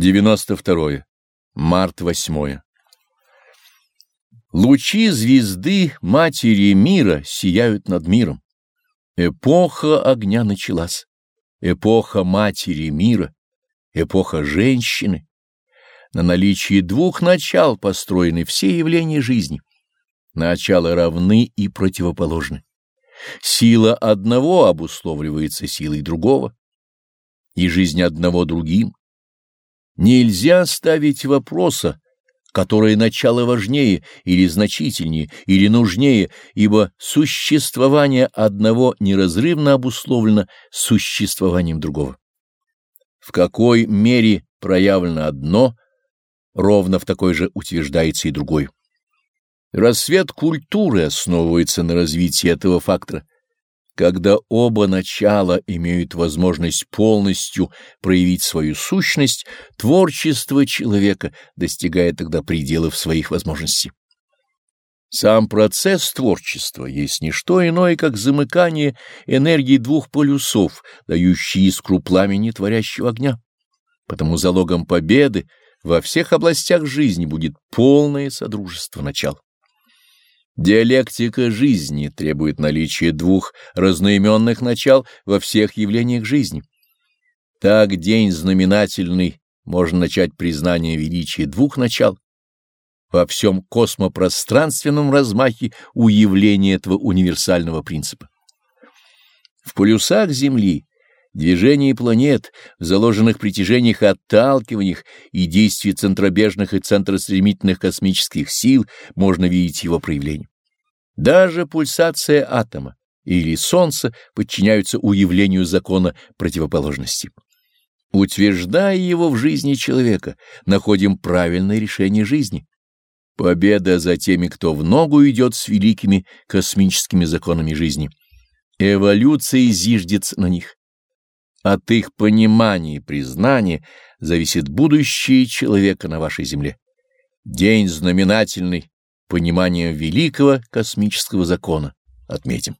92. Март 8. Лучи звезды Матери Мира сияют над миром. Эпоха огня началась. Эпоха Матери Мира. Эпоха женщины. На наличии двух начал построены все явления жизни. Начала равны и противоположны. Сила одного обусловливается силой другого, и жизнь одного другим. Нельзя ставить вопроса, которое начало важнее или значительнее или нужнее, ибо существование одного неразрывно обусловлено существованием другого. В какой мере проявлено одно, ровно в такой же утверждается и другой. Рассвет культуры основывается на развитии этого фактора, когда оба начала имеют возможность полностью проявить свою сущность, творчество человека достигает тогда пределов своих возможностей. Сам процесс творчества есть не что иное, как замыкание энергии двух полюсов, дающие искру пламени творящего огня. Потому залогом победы во всех областях жизни будет полное содружество начал. Диалектика жизни требует наличия двух разноименных начал во всех явлениях жизни. Так день знаменательный можно начать признание величия двух начал. Во всем космопространственном размахе уявления этого универсального принципа. В полюсах Земли движение планет, в заложенных притяжениях и отталкиваниях и действии центробежных и центростремительных космических сил можно видеть его проявление. Даже пульсация атома или Солнца подчиняются уявлению закона противоположности. Утверждая его в жизни человека, находим правильное решение жизни. Победа за теми, кто в ногу идет с великими космическими законами жизни. Эволюция зиждется на них. От их понимания и признания зависит будущее человека на вашей земле. День знаменательный понимание великого космического закона отметим.